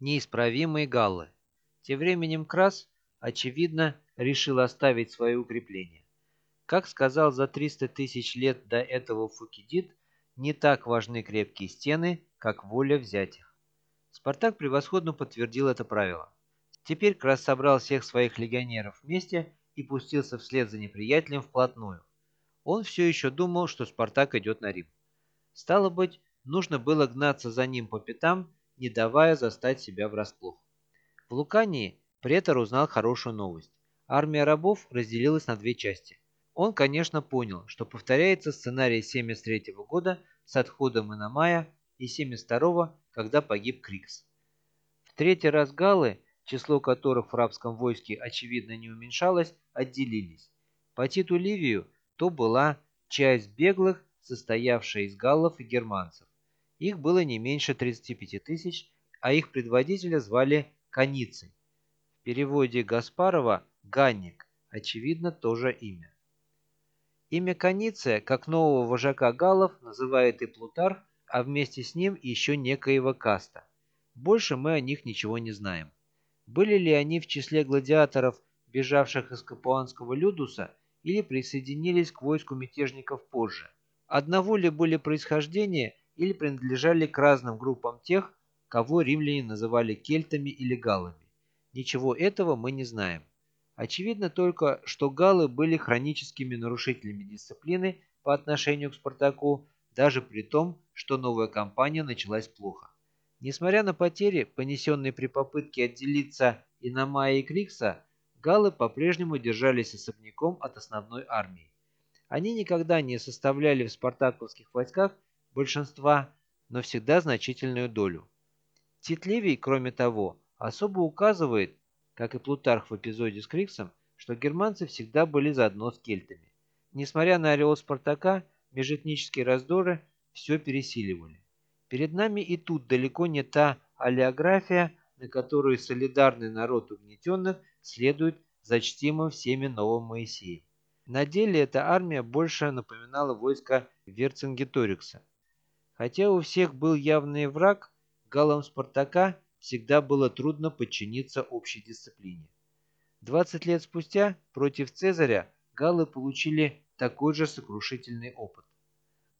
Неисправимые галлы. Тем временем Крас, очевидно, решил оставить свои укрепления. Как сказал за 300 тысяч лет до этого Фукидид, не так важны крепкие стены, как воля взять их. Спартак превосходно подтвердил это правило. Теперь Крас собрал всех своих легионеров вместе и пустился вслед за неприятелем вплотную. Он все еще думал, что Спартак идет на Рим. Стало быть, нужно было гнаться за ним по пятам, не давая застать себя врасплох. В Лукании претор узнал хорошую новость. Армия рабов разделилась на две части. Он, конечно, понял, что повторяется сценарий 73 года с отходом Иномая и 72 когда погиб Крикс. В третий раз галлы, число которых в рабском войске очевидно не уменьшалось, отделились. По Титу Ливию то была часть беглых, состоявшая из галлов и германцев. Их было не меньше 35 тысяч, а их предводителя звали Каницей. В переводе Гаспарова «Ганник» очевидно тоже имя. Имя Каниция, как нового вожака галлов, называет и Плутарх, а вместе с ним еще некоего Каста. Больше мы о них ничего не знаем. Были ли они в числе гладиаторов, бежавших из Капуанского Людуса, или присоединились к войску мятежников позже? Одного ли были происхождения или принадлежали к разным группам тех, кого римляне называли кельтами или галлами? Ничего этого мы не знаем. Очевидно только, что галлы были хроническими нарушителями дисциплины по отношению к Спартаку, даже при том, что новая кампания началась плохо. Несмотря на потери, понесенные при попытке отделиться Иномая и Крикса, галлы по-прежнему держались особняком от основной армии. Они никогда не составляли в спартаковских войсках большинства, но всегда значительную долю. Тит Ливий, кроме того, особо указывает, как и Плутарх в эпизоде с Криксом, что германцы всегда были заодно с кельтами. Несмотря на ореол Спартака, межэтнические раздоры все пересиливали. Перед нами и тут далеко не та олеография, на которую солидарный народ угнетенных следует за чтимым всеми новым Моисеем. На деле эта армия больше напоминала войско Верцингеторикса. Хотя у всех был явный враг, галам Спартака всегда было трудно подчиниться общей дисциплине. 20 лет спустя против Цезаря галлы получили такой же сокрушительный опыт.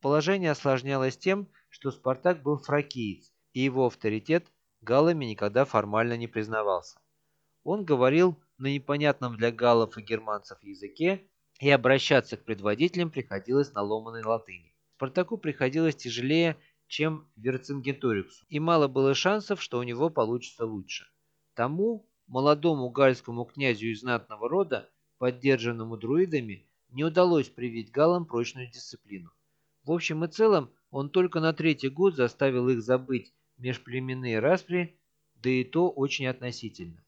Положение осложнялось тем, что Спартак был фракиец, и его авторитет галлами никогда формально не признавался. Он говорил на непонятном для галлов и германцев языке, и обращаться к предводителям приходилось на ломаной латыни. Спартаку приходилось тяжелее, чем Верцингеториксу, и мало было шансов, что у него получится лучше. Тому, молодому гальскому князю из знатного рода, поддержанному друидами, не удалось привить галам прочную дисциплину. В общем и целом, он только на третий год заставил их забыть межплеменные распри, да и то очень относительно.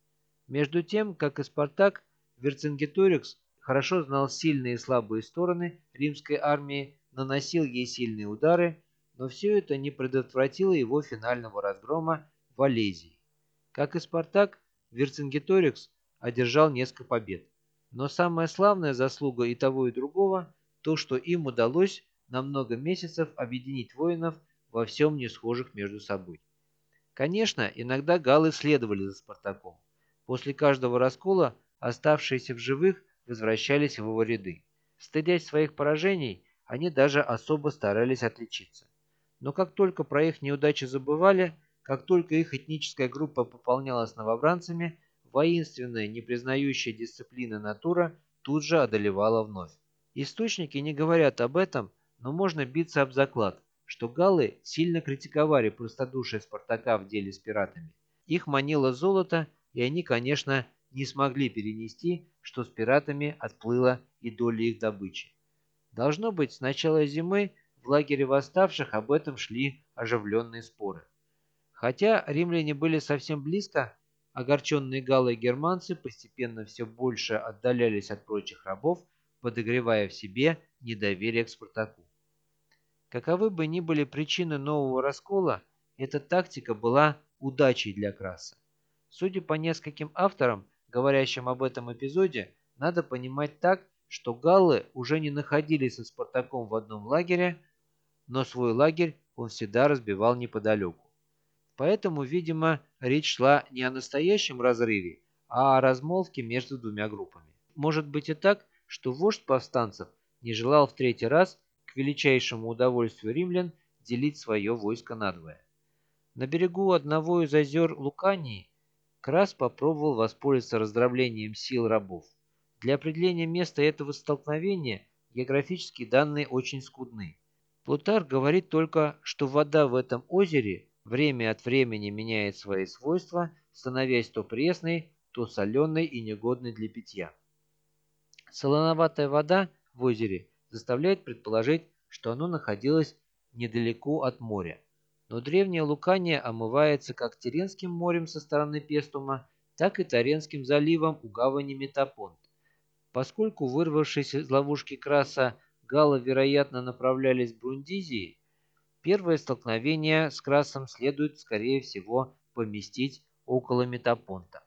Между тем, как и Спартак, Верцингеторикс хорошо знал сильные и слабые стороны римской армии, наносил ей сильные удары, но все это не предотвратило его финального разгрома в Олезии. Как и Спартак, Верцингеторикс одержал несколько побед. Но самая славная заслуга и того, и другого – то, что им удалось на много месяцев объединить воинов во всем не схожих между собой. Конечно, иногда галлы следовали за Спартаком. После каждого раскола оставшиеся в живых возвращались в его ряды. Стыдясь своих поражений, они даже особо старались отличиться. Но как только про их неудачи забывали, как только их этническая группа пополнялась новобранцами, воинственная, не признающая дисциплины натура тут же одолевала вновь. Источники не говорят об этом, но можно биться об заклад, что галлы сильно критиковали простодушие Спартака в деле с пиратами. Их манило золото, и они, конечно, не смогли перенести, что с пиратами отплыла и доля их добычи. Должно быть, с начала зимы в лагере восставших об этом шли оживленные споры. Хотя римляне были совсем близко, огорченные галлы и германцы постепенно все больше отдалялись от прочих рабов, подогревая в себе недоверие к Спартаку. Каковы бы ни были причины нового раскола, эта тактика была удачей для Краса. Судя по нескольким авторам, говорящим об этом эпизоде, надо понимать так, что галлы уже не находились со Спартаком в одном лагере, но свой лагерь он всегда разбивал неподалеку. Поэтому, видимо, речь шла не о настоящем разрыве, а о размолвке между двумя группами. Может быть и так, что вождь повстанцев не желал в третий раз, к величайшему удовольствию римлян, делить свое войско надвое. На берегу одного из озер Лукании Крас попробовал воспользоваться раздроблением сил рабов. Для определения места этого столкновения географические данные очень скудны. Плутар говорит только, что вода в этом озере время от времени меняет свои свойства, становясь то пресной, то соленой и негодной для питья. Солоноватая вода в озере заставляет предположить, что оно находилось недалеко от моря. Но древняя Лукания омывается как Теренским морем со стороны Пестума, так и Таренским заливом у гавани Метапонт. Поскольку вырвавшись из ловушки Краса Гала, вероятно, направлялись в Брундизии, первое столкновение с Красом следует, скорее всего, поместить около Метапонта.